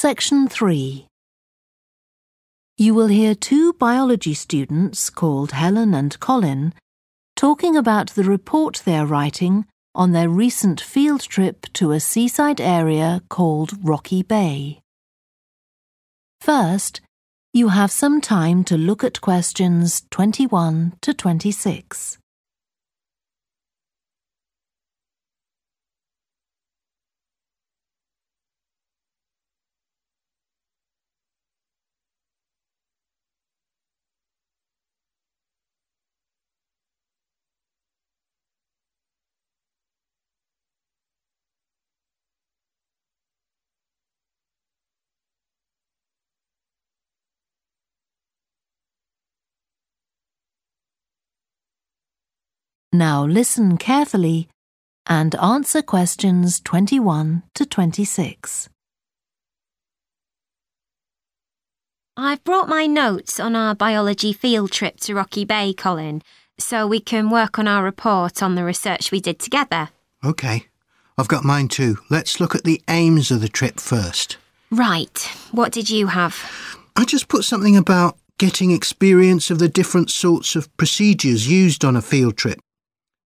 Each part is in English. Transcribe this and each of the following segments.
Section 3 You will hear two biology students called Helen and Colin talking about the report they are writing on their recent field trip to a seaside area called Rocky Bay. First, you have some time to look at questions 21 to 26. Now listen carefully and answer questions 21 to 26. I've brought my notes on our biology field trip to Rocky Bay, Colin, so we can work on our report on the research we did together. OK. I've got mine too. Let's look at the aims of the trip first. Right. What did you have? I just put something about getting experience of the different sorts of procedures used on a field trip.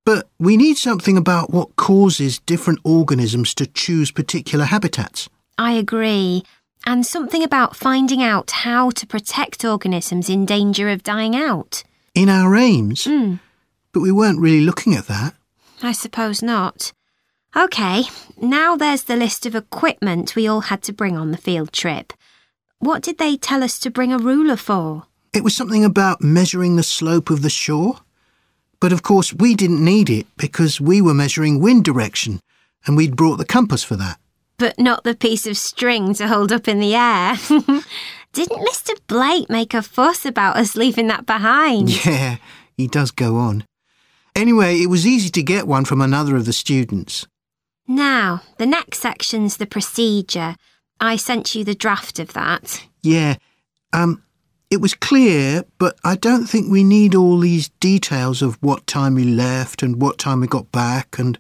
But we need something about what causes different organisms to choose particular habitats. I agree. And something about finding out how to protect organisms in danger of dying out. In our aims? Hmm. But we weren't really looking at that. I suppose not. OK, now there's the list of equipment we all had to bring on the field trip. What did they tell us to bring a ruler for? It was something about measuring the slope of the shore. But of course, we didn't need it because we were measuring wind direction and we'd brought the compass for that. But not the piece of string to hold up in the air. Didn't Mr. Blake make a fuss about us leaving that behind? Yeah, he does go on. Anyway, it was easy to get one from another of the students. Now, the next section's the procedure. I sent you the draft of that. Yeah, um, it was clear, but I don't think we need all these details of what time we left and what time we got back and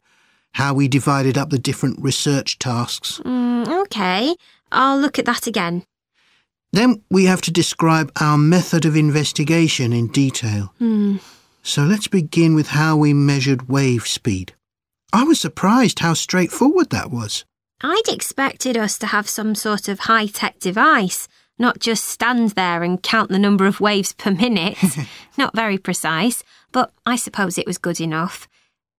how we divided up the different research tasks. Mm, OK, I'll look at that again. Then we have to describe our method of investigation in detail. Hmm. So let's begin with how we measured wave speed. I was surprised how straightforward that was. I'd expected us to have some sort of high tech device, not just stand there and count the number of waves per minute. not very precise, but I suppose it was good enough.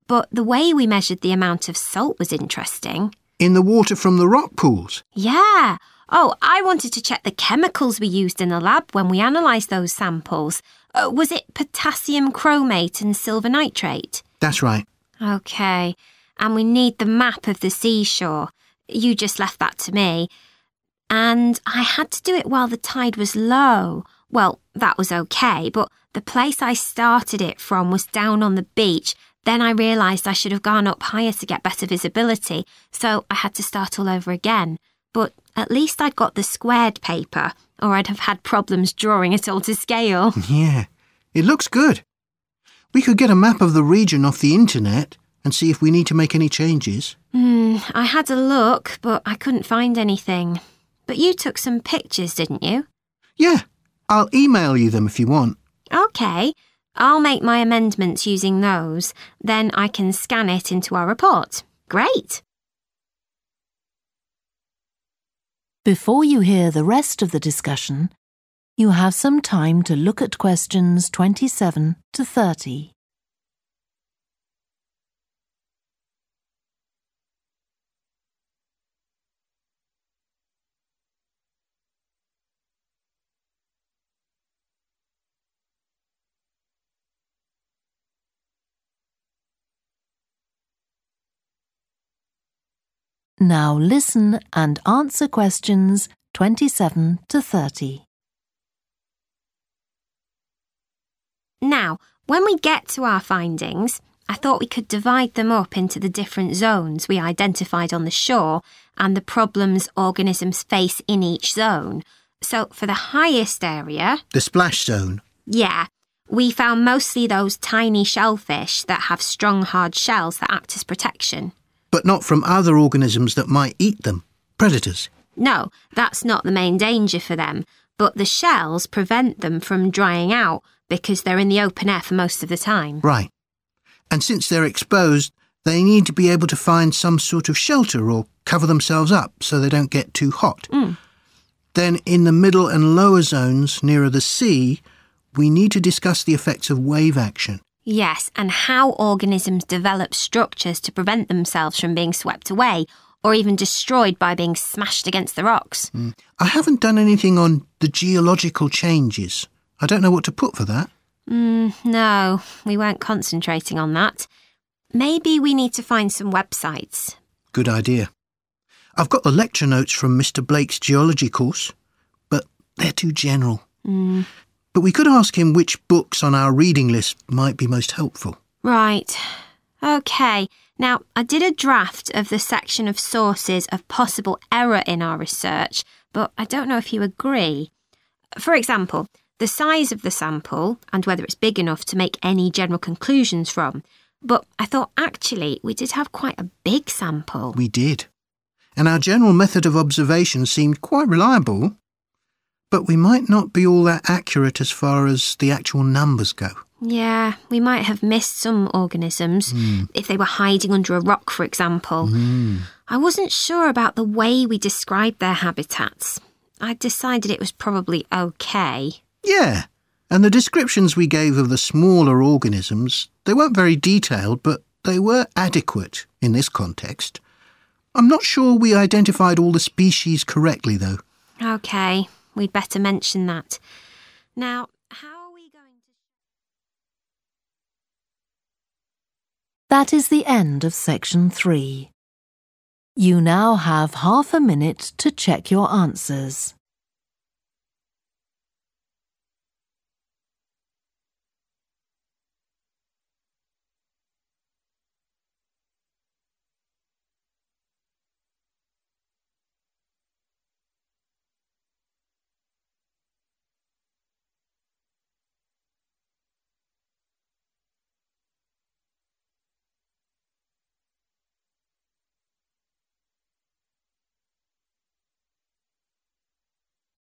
But the way we measured the amount of salt was interesting. In the water from the rock pools. Yeah. Oh, I wanted to check the chemicals we used in the lab when we analysed those samples. Uh, was it potassium chromate and silver nitrate? That's right. OK. And we need the map of the seashore. You just left that to me. And I had to do it while the tide was low. Well, that was OK, but the place I started it from was down on the beach. Then I realised I should have gone up higher to get better visibility, so I had to start all over again. But at least I'd got the squared paper, or I'd have had problems drawing it all to scale. Yeah, it looks good. We could get a map of the region off the internet and see if we need to make any changes. Hmm, I had a look, but I couldn't find anything. But you took some pictures, didn't you? Yeah, I'll email you them if you want. OK. I'll make my amendments using those. Then I can scan it into our report. Great. Before you hear the rest of the discussion, you have some time to look at questions 27 to 30. Now listen and answer questions 27 to 30. Now, when we get to our findings, I thought we could divide them up into the different zones we identified on the shore and the problems organisms face in each zone. So, for the highest area, The splash zone. yeah, we found mostly those tiny shellfish that have strong, hard shells that act as protection. But not from other organisms that might eat them. Predators. No, that's not the main danger for them, but the shells prevent them from drying out because they're in the open air for most of the time. Right. And since they're exposed, they need to be able to find some sort of shelter or cover themselves up so they don't get too hot. Mm. Then, in the middle and lower zones nearer the sea, we need to discuss the effects of wave action. Yes, and how organisms develop structures to prevent themselves from being swept away or even destroyed by being smashed against the rocks. Mm. I haven't done anything on the geological changes. I don't know what to put for that. Mm, no, we weren't concentrating on that. Maybe we need to find some websites. Good idea. I've got the lecture notes from Mr. Blake's geology course, but they're too general. Mm. But we could ask him which books on our reading list might be most helpful. Right. OK. Now, I did a draft of the section of sources of possible error in our research, but I don't know if you agree. For example, the size of the sample and whether it's big enough to make any general conclusions from. But I thought actually we did have quite a big sample. We did. And our general method of observation seemed quite reliable. But we might not be all that accurate as far as the actual numbers go. Yeah, we might have missed some organisms Mm. if they were hiding under a rock, for example. Mm. I wasn't sure about the way we described their habitats. I decided it was probably okay. Yeah. And the descriptions we gave of the smaller organisms, they weren't very detailed, but they were adequate in this context. I'm not sure we identified all the species correctly, though. Okay, we'd better mention that. Now, how are we going to. That is the end of section three. You now have half a minute to check your answers.